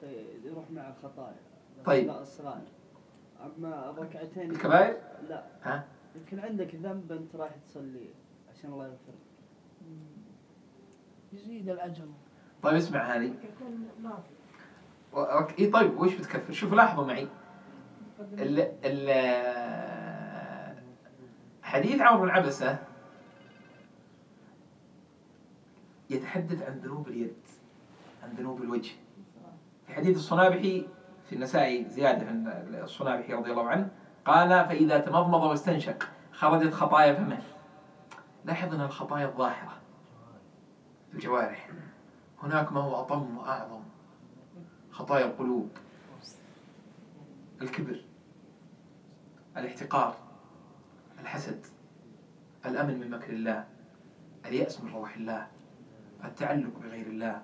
Speaker 3: يروح مع الخطايا.
Speaker 1: طيب.
Speaker 3: لا الصغائر أما الركعتين
Speaker 1: الكبائر؟
Speaker 3: لا.
Speaker 1: ها؟
Speaker 3: يمكن عندك ذنب أنت رايح تصلي عشان الله يغفر لك.
Speaker 5: يزيد الأجر.
Speaker 1: طيب اسمع هذه
Speaker 5: يكون نافع
Speaker 1: و- أوك- اي طيب وش بتكفر؟ شوف لاحظوا معي. ال ال حديث عمرو بن عبسة يتحدث عن ذنوب اليد عن ذنوب الوجه. في حديث الصنابحي في النسائي زيادة عن الصنابحي رضي الله عنه قال فإذا تمضمض واستنشق خرجت خطايا فمه. لاحظ أن الخطايا الظاهرة في الجوارح. هناك ما هو أطم وأعظم؟ خطايا القلوب الكبر الاحتقار. الحسد الأمن من مكر الله اليأس من روح الله التعلق بغير الله.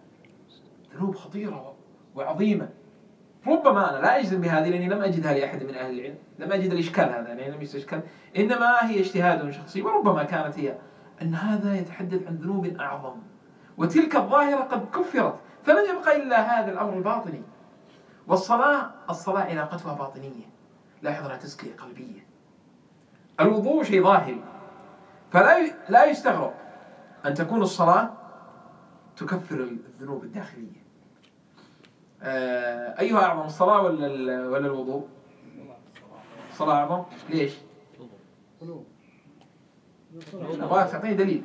Speaker 1: ذنوب خطيرة وعظيمة. ربما أنا لا أجزم بهذه لأني لم أجدها لأحد من أهل العلم لم أجد الإشكال هذا يعني لم يستشكل. إنما هي اجتهاد شخصي وربما كانت هي أن هذا يتحدث عن ذنوب أعظم. وتلك الظاهرة قد كفرت فلن يبقى إلا هذا الأمر الباطني؟ والصلاة الصلاة علاقتها باطنية لاحظ أنها تزكية قلبية. الوضوء شيء ظاهري. فلا لا يستغرب أن تكون الصلاة تكفر الذنوب الداخلية. آه، أيها أعظم الصلاة ولا ولا الوضوء؟ الصلاة أعظم. ليش؟ أبغاك تعطيني دليل.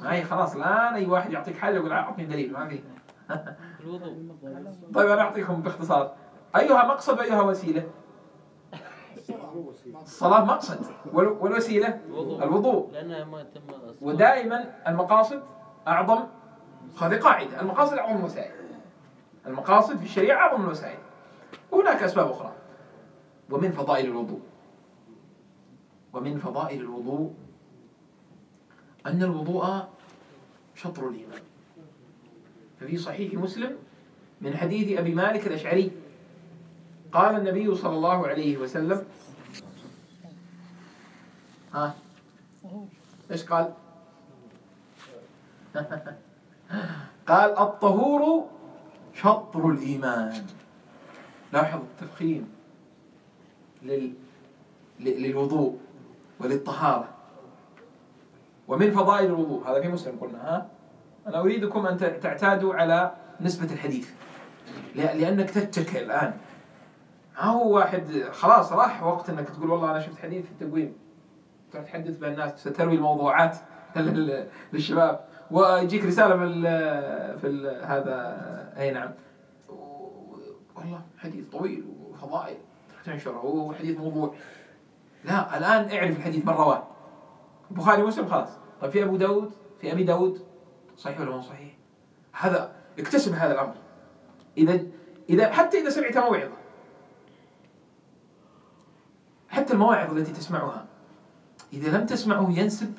Speaker 1: معي خلاص الآن أي واحد يعطيك حاجة يقول أعطني دليل ما في.
Speaker 2: الوضوء.
Speaker 1: طيب أنا أعطيكم باختصار. أيها مقصد وأيها وسيلة؟ الصلاة مقصد. وال- والوسيلة
Speaker 2: الوضوء.
Speaker 1: ودائما المقاصد أعظم هذه قاعدة. المقاصد أعظم الوسائل. المقاصد في الشريعة أعظم الوسائل. وهناك أسباب أخرى. ومن فضائل الوضوء. ومن فضائل الوضوء أن الوضوء شطر الإيمان. ففي صحيح مسلم من حديث أبي مالك الأشعري قال النبي صلى الله عليه وسلم ها إيش قال؟ قال الطهور شطر الإيمان. لاحظ التفخيم لل... للوضوء وللطهارة. ومن فضائل الوضوء. هذا في مسلم قلنا ها؟ أنا أريدكم أن تعتادوا على نسبة الحديث. لأنك تتكئ الآن. ما هو واحد خلاص راح وقت أنك تقول والله أنا شفت حديث في التقويم. تحدث بين الناس تروي الموضوعات لل- للشباب. ويجيك رسالة في في هذا. أي نعم. والله حديث طويل وفضائل. تنشره وهو حديث موضوع. لا الآن اعرف الحديث من رواه. البخاري ومسلم خلاص. طيب في أبو داود؟ في أبي داود؟ صحيح ولا مو صحيح؟ هذا اكتسب هذا الأمر. إذا إذا حتى إذا سمعت موعظة. حتى المواعظ التي تسمعها. إذا لم تسمعه ينسب.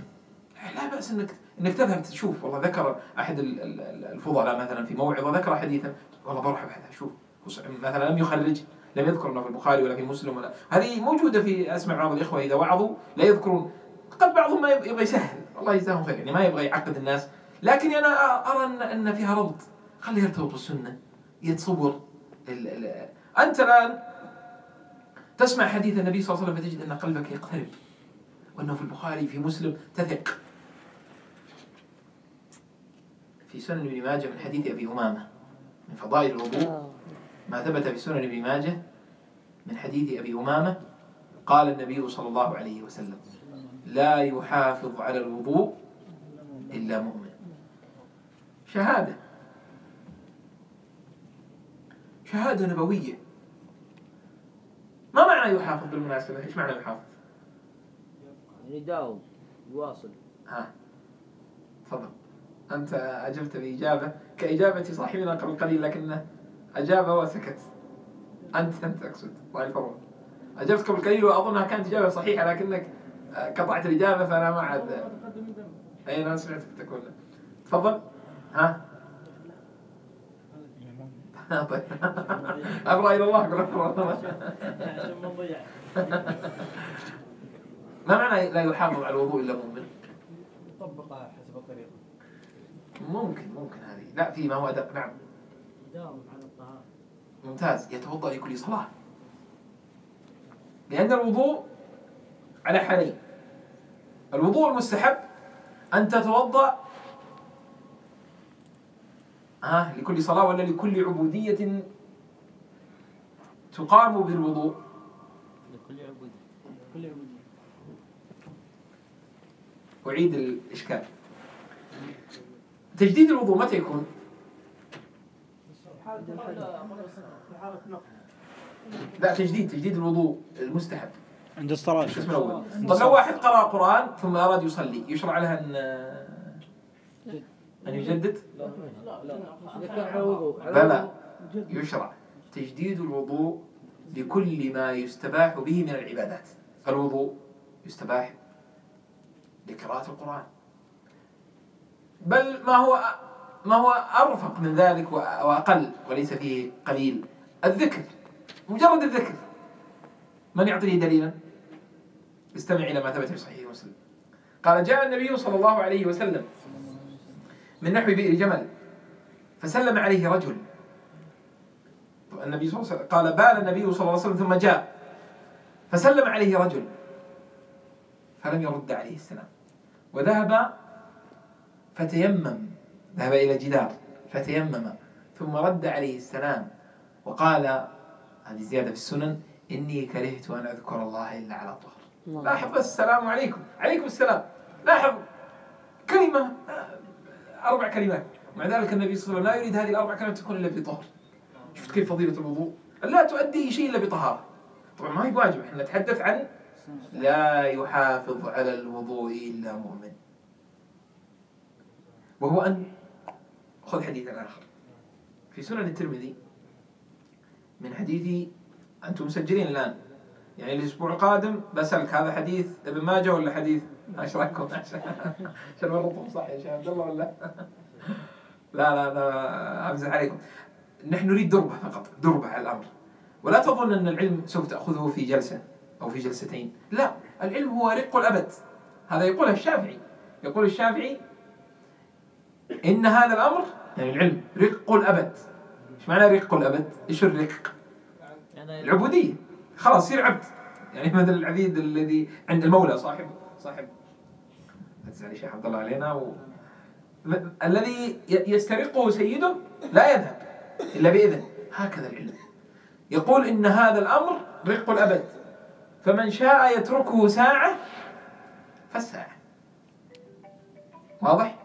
Speaker 1: لا بأس أنك أنك تذهب تشوف. والله ذكر أحد ال- ال- ال- الفضلاء مثلا في موعظة ذكر حديثا. والله بروح أبحث أشوف. مثلا لم يخرج لم يذكر إنه في البخاري ولا في مسلم ولا هذه موجودة في أسمع بعض الإخوة. إذا وعظوا لا يذكرون. قد بعضهم ما يب- يبغى يسهل. الله يجزاهم خير. يعني ما يبغى يعقد الناس. لكن أنا أرى ان أن فيها ربط. خليه يرتبط بالسنه يتصور ال ال أنت الآن تسمع حديث النبي صلى الله عليه وسلم فتجد أن قلبك يقترب. وأنه في البخاري في مسلم تثق في سنن ابن ماجه من حديث أبي أمامة من فضائل الوضوء
Speaker 2: آه.
Speaker 1: ما ثبت في سنن ابن ماجه من حديث أبي أمامة قال النبي صلى الله عليه وسلم لا يحافظ على الوضوء إلا مؤمن شهادة شهادة نبوية ما معنى يحافظ بالمناسبة؟ إيش معنى يحافظ؟
Speaker 2: يعني يداوم يواصل.
Speaker 1: ها تفضل. أنت أجبت بإجابة كإجابة صاحبنا قبل قليل لكنه أجاب وسكت. أنت أنت أقصد. الله يفرق أجبت قبل قليل وأظنها كانت إجابة صحيحة لكنك آه، قطعت الإجابة فأنا ما عاد أي أنا سمعتك تقول تفضل. ها؟ طيب أبرأ إلى الله. أقول أبرأ إلى الله.
Speaker 4: عشان ما نضيع
Speaker 1: ما معنى لا يحافظ على الوضوء إلا مؤمن؟
Speaker 4: طبقها حسب الطريقة.
Speaker 1: ممكن ممكن هذه. لا في ما هو أدب نعم.
Speaker 4: داوم على الطهارة.
Speaker 1: ممتاز. يتوضأ لكل صلاة. لأن الوضوء على حالين. الوضوء المستحب أن تتوضأ ها لكل صلاة ولا لكل عبودية تقام بالوضوء؟
Speaker 2: لكل عبودي
Speaker 4: كل يوم
Speaker 1: أعيد الإشكال. تجديد الوضوء متى يكون؟ لا تجديد تجديد الوضوء المستحب.
Speaker 6: عند الصلاة.
Speaker 1: القسم الأول؟ طب لو واحد قرأ قرآن ثم أراد يصلي يشرع له أن أن يجدد؟
Speaker 2: لا لا
Speaker 1: لا لا. يشرع. تجديد الوضوء لكل ما يستباح به من العبادات. الوضوء يستباح لقراءة القرآن. بل ما هو ما هو أرفق من ذلك وأ- وأقل وليس فيه قليل. الذكر مجرد الذكر. من يعطيه دليلا؟ استمع إلى ما ثبت في صحيح مسلم. قال جاء النبي صلى الله عليه وسلم من نحو بئر جمل فسلم عليه رجل. النبي صلى الله عليه وسلم قال بال النبي صلى الله عليه وسلم ثم جاء. فسلم عليه رجل. فلم يرد عليه السلام. وذهب فتيمم. ذهب إلى جدار فتيمم. ثم رد عليه السلام وقال هذه زيادة في السنن إني كرهت أن أذكر الله إلا على الظهر لاحظ السلام عليكم. عليكم السلام. لاحظ كلمة أربع كلمات. مع ذلك النبي صلى الله عليه وسلم لا يريد هذه الأربع كلمات تكون إلا بطهر. شفت كيف فضيلة الوضوء؟ لا تؤدي شيء إلا بطهارة. طبعا ما هي بواجب. إحنا نتحدث عن لا يحافظ على الوضوء إلا مؤمن. وهو أن خذ حديثا آخر. في سنن الترمذي من حديث أنتم مسجلين الآن. يعني الأسبوع القادم بسألك هذا حديث ابن ماجه ولا حديث؟ إيش رايكم؟ عشان نربطهم صح يا شيخ عبد الله ولا؟ لا لا لا أمزح عليكم. نحن نريد دربة فقط دربة على الأمر. ولا تظن أن العلم سوف تأخذه في جلسة. أو في جلستين. لا العلم هو رق الأبد. هذا يقولها الشافعي. يقول الشافعي إن هذا الأمر يعني العلم رق الأبد. إيش معنى رق الأبد؟ إيش الرق؟ العبودية. خلاص يصير عبد. يعني مثل العبيد الذي عند المولى صاحب صاحب. لا تزعل شيخ عبد الله علينا و... الذي يسترقه سيده لا يذهب إلا باذن هكذا العلم. يقول إن هذا الأمر رق الأبد. فمن شاء يتركه ساعة فالساعة. واضح؟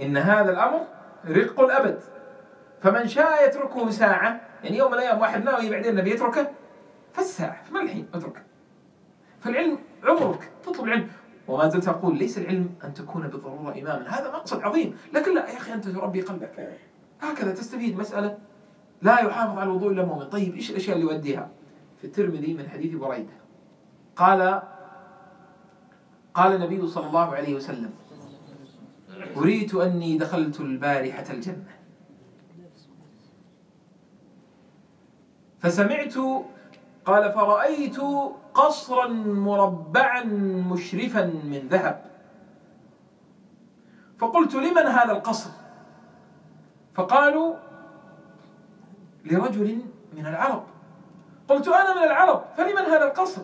Speaker 1: إن هذا الأمر رق الأبد. فمن شاء يتركه ساعة يعني يوم من الأيام واحد ناوي بعدين نبي يتركه فالساعة فما الحين؟ اتركه. فالعلم عمرك تطلب العلم وما زلت أقول ليس العلم أن تكون بالضرورة إماما. هذا مقصد عظيم. لكن لا يا أخي أنت تربي قلبك. هكذا تستفيد مسألة لا يحافظ على الوضوء إلا مؤمن. طيب إيش الأشياء اللي يؤديها؟ في الترمذي من حديث بريدة. قال قال النبي صلى الله عليه وسلم أريت أني دخلت البارحة الجنة. فسمعت قال فرأيت قصرا مربعا مشرفا من ذهب. فقلت لمن هذا القصر؟ فقالوا لرجل من العرب. قلت أنا من العرب فلمن هذا القصر؟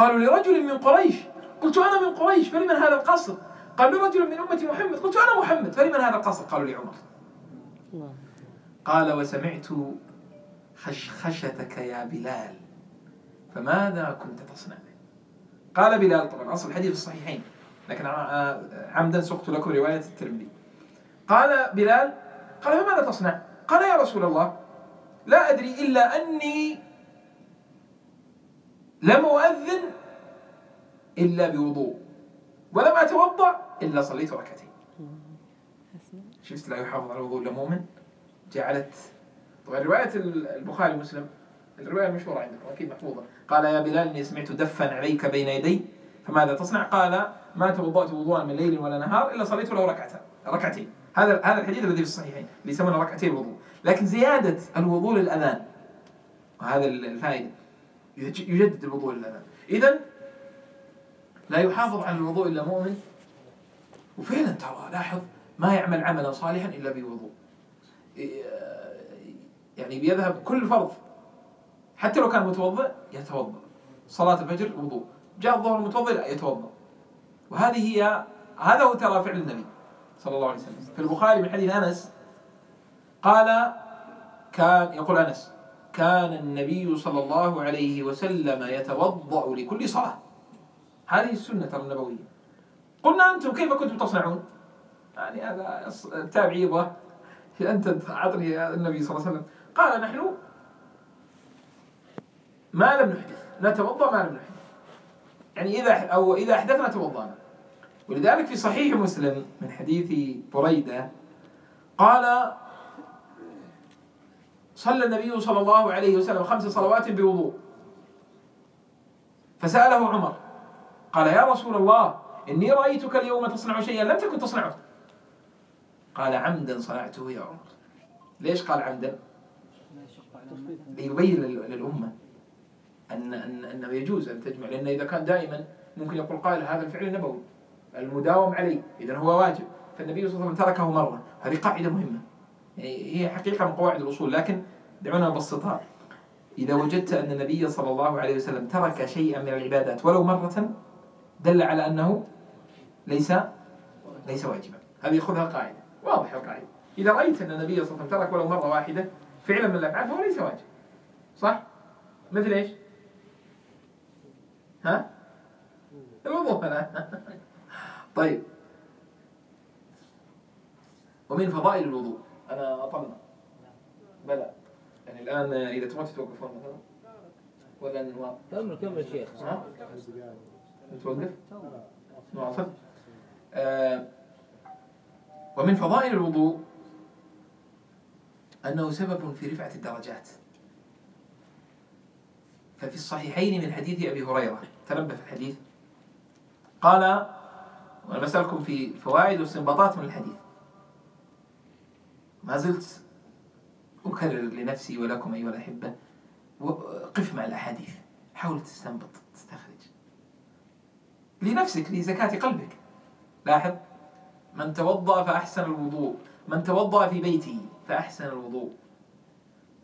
Speaker 1: قالوا لرجل من قريش قلت أنا من قريش فلمن هذا القصر؟ قالوا لرجل من أمة محمد قلت أنا محمد فلمن هذا القصر؟ قالوا لعمر. قال وسمعت خشخشتك يا بلال فماذا كنت تصنع؟ قال بلال طبعا أصل الحديث الصحيحين لكن ع- عمدا سقت لكم رواية الترمذي. قال بلال قال فماذا تصنع؟ قال يا رسول الله لا أدري إلا أني لم أؤذن إلا بوضوء ولم أتوضأ إلا صليت ركعتين. شفت لا يحافظ على الوضوء إلا مؤمن؟ جعلت. طبعا رواية البخاري ومسلم الرواية المشهورة عندكم أكيد محفوظة. قال يا بلال إني سمعت دفا عليك بين يدي فماذا تصنع؟ قال ما توضأت وضوءا من ليل ولا نهار إلا صليت له ركعتين ركعتين. هذا هذا الحديث الذي في الصحيحين اللي يسمونه ركعتين الوضوء. لكن زيادة الوضوء للأذان وهذا الفائدة. يجدد الوضوء للأذان إذا لا يحافظ على الوضوء إلا مؤمن. وفعلا ترى لاحظ ما يعمل عملا صالحا إلا بوضوء. يعني بيذهب كل فرض. حتى لو كان متوضئ يتوضأ. صلاة الفجر وضوء. جاء الظهر المتوضئ لا يتوضأ. وهذه هي هذا هو ترى فعل النبي صلى الله عليه وسلم. في البخاري من حديث أنس قال كان يقول أنس كان النبي صلى الله عليه وسلم يتوضأ لكل صلاة. هذه السنة النبوية. قلنا أنتم كيف كنتم تصنعون؟ يعني هذا التابعي يبغى أنت أعطني النبي صلى الله عليه وسلم. قال نحن ما لم نحدث. نتوضأ ما لم نحدث. يعني إذا أو إذا أحدثنا توضأنا. ولذلك في صحيح مسلم من حديث بريدة قال صلى النبي صلى الله عليه وسلم خمس صلوات بوضوء. فسأله عمر قال يا رسول الله إني رأيتك اليوم تصنع شيئا لم تكن تصنعه. قال عمدا صنعته يا عمر. ليش قال عمدا؟ ليبين للأمة أن أن أنه يجوز أن تجمع لأن إذا كان دائما ممكن يقول قائل هذا الفعل نبوي المداوم عليه إذا هو واجب. فالنبي صلى الله عليه وسلم تركه مرة. هذه قاعدة مهمة. هي حقيقة من قواعد الأصول لكن دعونا نبسطها. إذا وجدت أن النبي صلى الله عليه وسلم ترك شيئا من العبادات ولو مرة دل على أنه ليس ليس واجبا. هذه خذها قاعدة. واضح القاعدة. إذا رأيت أن النبي صلى الله عليه وسلم ترك ولو مرة واحدة فعلا من الأفعال فهو ليس واجب. صح؟ مثل إيش؟ ها؟ الوضوء طيب. ومن فضائل الوضوء. أنا أطلنا بلى. يعني الآن إذا تبغى توقفون مثلا؟ ولا نواصل
Speaker 2: كمل كمل شيخ
Speaker 1: ها؟ نتوقف؟ نواصل؟ آه ومن فضائل الوضوء أنه سبب في رفعة الدرجات. ففي الصحيحين من حديث أبي هريرة تنبه في الحديث. قال وأنا بسألكم في فوائد واستنباطات من الحديث. ما زلت أكرر لنفسي ولكم أيها الأحبة قف مع الأحاديث. حاول تستنبط تستخرج. لنفسك لزكاة قلبك. لاحظ؟ من توضأ فأحسن الوضوء. من توضأ في بيته فأحسن الوضوء.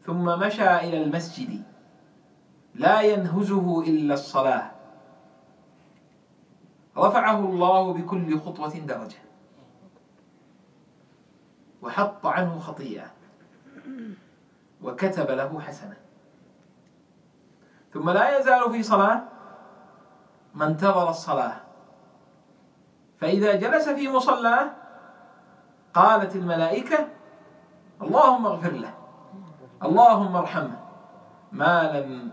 Speaker 1: ثم مشى إلى المسجد. لا ينهزه إلا الصلاة. رفعه الله بكل خطوة درجة. وحط عنه خطيئة. وكتب له حسنة. ثم لا يزال في صلاة ما انتظر الصلاة. فإذا جلس في مصلاه قالت الملائكة اللهم اغفر له اللهم ارحمه. ما لم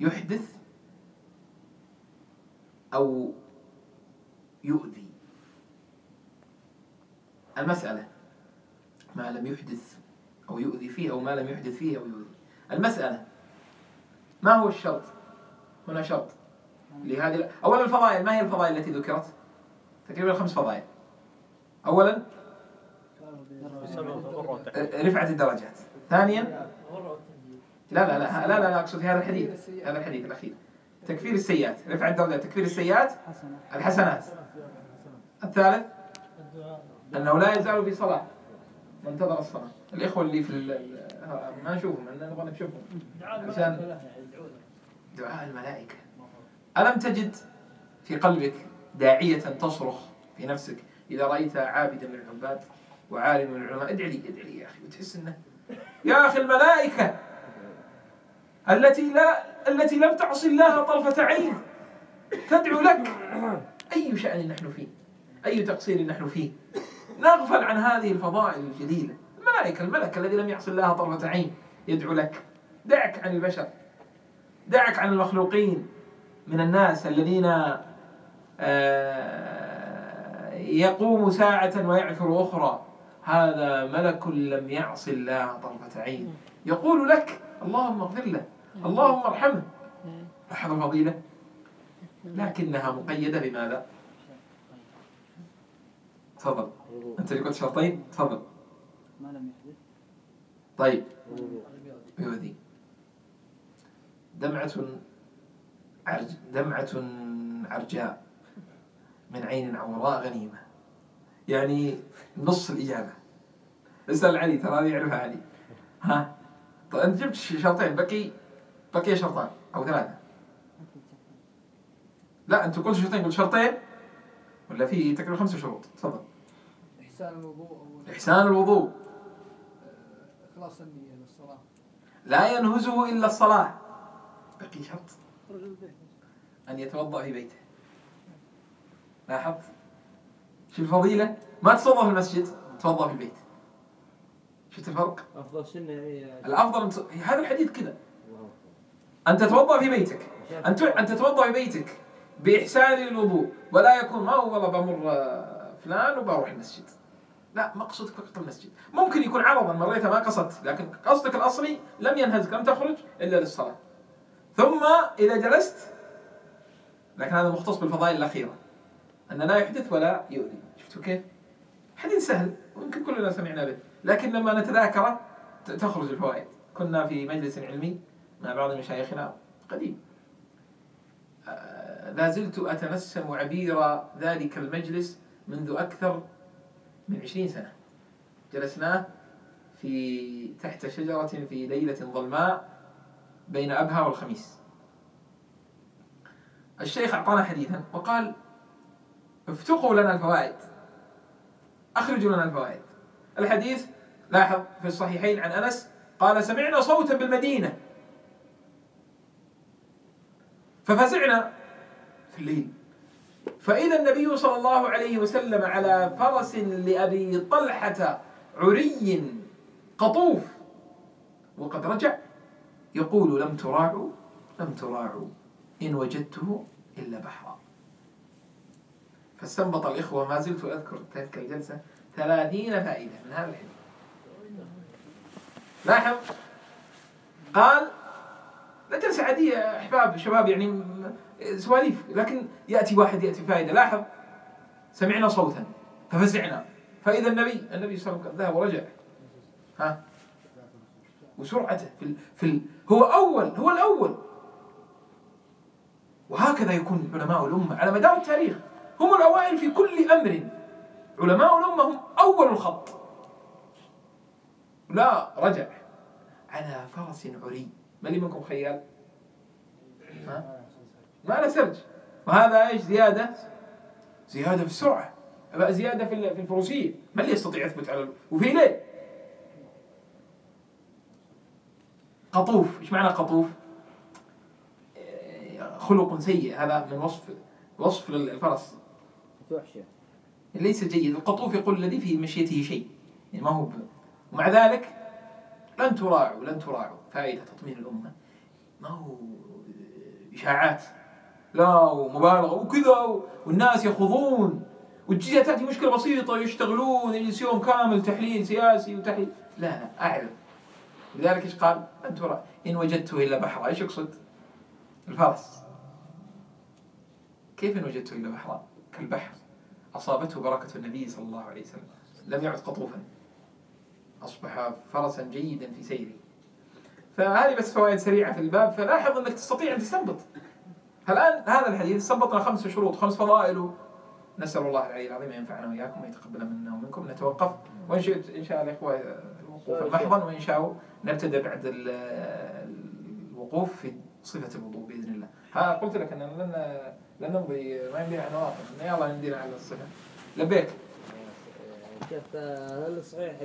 Speaker 1: يحدث أو يؤذي. المسألة ما لم يحدث أو يؤذي فيه أو ما لم يحدث فيه أو يؤذي. المسألة ما هو الشرط؟ هنا شرط لهذه أولا الفضائل ما هي الفضائل التي ذكرت؟ تقريبا خمس فضائل. أولا رفعة الدرجات. ثانيا لا لا لا لا لا, لا أقصد في هذا الحديث هذا الحديث الأخير. تكفير السيئات رفع الدرجات تكفير السيئات الحسنات. الثالث أنه لا يزال في صلاة منتظر الصلاة. الإخوة اللي في ما نشوفهم. نبغى نشوفهم عشان دعاء الملائكة. ألم تجد في قلبك داعية تصرخ في نفسك إذا رأيت عابدا من العباد وعالم من العلماء؟ ادعي لي ادعي لي يا أخي وتحس أنه يا أخي الملائكة التي لا التي لم تعص الله طرفة عين تدعو لك. أي شأن نحن فيه؟ أي تقصير نحن فيه؟ نغفل عن هذه الفضائل الجليلة. الملائكة الملك الذي لم يعص الله طرفة عين يدعو لك. دعك عن البشر. دعك عن المخلوقين. من الناس الذين آه، يقوم ساعة ويعثر أخرى. هذا ملك لم يعص الله طرفة عين. يقول لك اللهم اغفر له. اللهم ارحمه. لاحظ الفضيلة. لكنها مقيدة بماذا؟ تفضل. أنت اللي قلت شرطين؟ تفضل.
Speaker 3: ما لم يحدث.
Speaker 1: طيب. يؤذي دمعة عرج دمعة عرجاء من عين عوراء غنيمة. يعني نص الإجابة. اسأل علي ترى هذه يعرفها علي. ها؟ طيب أنت جبت شرطين. بقي بقي شرطان أو ثلاثة. لا أنت قلت شرطين. قلت شرطين؟ ولا في تقريبا خمس شروط. تفضل.
Speaker 5: إحسان الوضوء
Speaker 1: إحسان الوضوء.
Speaker 5: إخلاص النية للصلاة
Speaker 1: لا ينهزه إلا الصلاة. بقي شرط. أن يتوضأ في بيته. لاحظت؟ شوف الفضيلة؟ ما تتوضأ في المسجد توضأ في البيت. شفت الفرق؟
Speaker 2: أفضل سنه هي؟
Speaker 1: الأفضل هذا الحديث كذا. أن تتوضأ في بيتك. أن أن تتوضأ في بيتك بإحسان للوضوء ولا يكون ما هو والله بمر آه، فلان وبروح المسجد. لا مقصودك فقط المسجد. ممكن يكون عرضا مريت ما قصدت لكن قصدك الأصلي لم ينهزك لم تخرج إلا للصلاة. ثم إذا جلست لكن هذا مختص بالفضائل الأخيرة أن لا يحدث ولا يؤذي. شفتوا كيف؟ حديث سهل ويمكن كلنا سمعنا به. لكن لما نتذاكره تخرج الفوائد. كنا في مجلس علمي مع بعض مشايخنا قديم. آه، لا زلت أتنسم عبير ذلك المجلس منذ أكثر من عشرين سنة. جلسناه في تحت شجرة في ليلة ظلماء بين أبها والخميس. الشيخ أعطانا حديثا وقال افتقوا لنا الفوائد. أخرجوا لنا الفوائد. الحديث لاحظ في الصحيحين عن أنس قال سمعنا صوتا بالمدينة. ففزعنا في الليل. فإذا النبي صلى الله عليه وسلم على فرس لأبي طلحة عري قطوف وقد رجع يقول لم تراعوا لم تراعوا إن وجدته إلا بحرا. فاستنبط الإخوة ما زلت أذكر تلك الجلسة ثلاثين فائدة من هذا الحديث. لاحظ قال لا جلسة عادية أحباب شباب يعني سواليف. لكن يأتي واحد يأتي فائدة. لاحظ سمعنا صوتا ففزعنا. فإذا النبي النبي صلى الله عليه وسلم ذهب ورجع. ها؟ وسرعته في ال... في ال... هو أول هو الأول. وهكذا يكون علماء الأمة. على مدار التاريخ هم الأوائل في كل أمر. علماء الأمة هم أول الخط. لا رجع. على فرس عري. من اللي منكم خيال؟ ها؟ ما له سرج. وهذا إيش؟ زيادة؟ زيادة في السرعة. بقى زيادة في ال- في الفروسية. من اللي يستطيع يثبت على وفي ليل قطوف. إيش معنى قطوف؟ إيه، خلق سيء. هذا من وصف وصف الفرس. ليس جيد. القطوف يقول الذي في مشيته شيء. يعني ما هو ب... ومع ذلك لن تراعوا لن تراعوا. فائدة تطمين الأمة. ما هو إشاعات. لا ومبالغة وكذا والناس يخوضون. وتجي تأتي مشكلة بسيطة يشتغلون يجلس يوم كامل تحليل سياسي وتحليل. لا لا أعلم لذلك إيش قال؟ لن ترى إن وجدته إلا بحرا. إيش يقصد؟ الفرس. كيف إن وجدته إلا بحرا؟ كالبحر. أصابته بركة النبي صلى الله عليه وسلم. لم يعد قطوفا. أصبح فرسا جيدا في سيره فهذه بس فوائد سريعة في الباب. فلاحظ أنك تستطيع أن تستنبط. الآن هذا الحديث استنبطنا خمس شروط خمس فضائل. نسأل الله العلي العظيم أن ينفعنا وإياكم ويتقبل منا ومنكم. نتوقف. وإن شئت إن شاء الله يا إخوة الوقوف محضا. وإن شاء نبتدأ بعد ال- الوقوف في صفة الوضوء بإذن الله. ها قلت لك أن لن لن نمضي ما يمدينا على نواقف يلا يمدينا على الصفة. لبيك.
Speaker 2: كيف؟ هل صحيح؟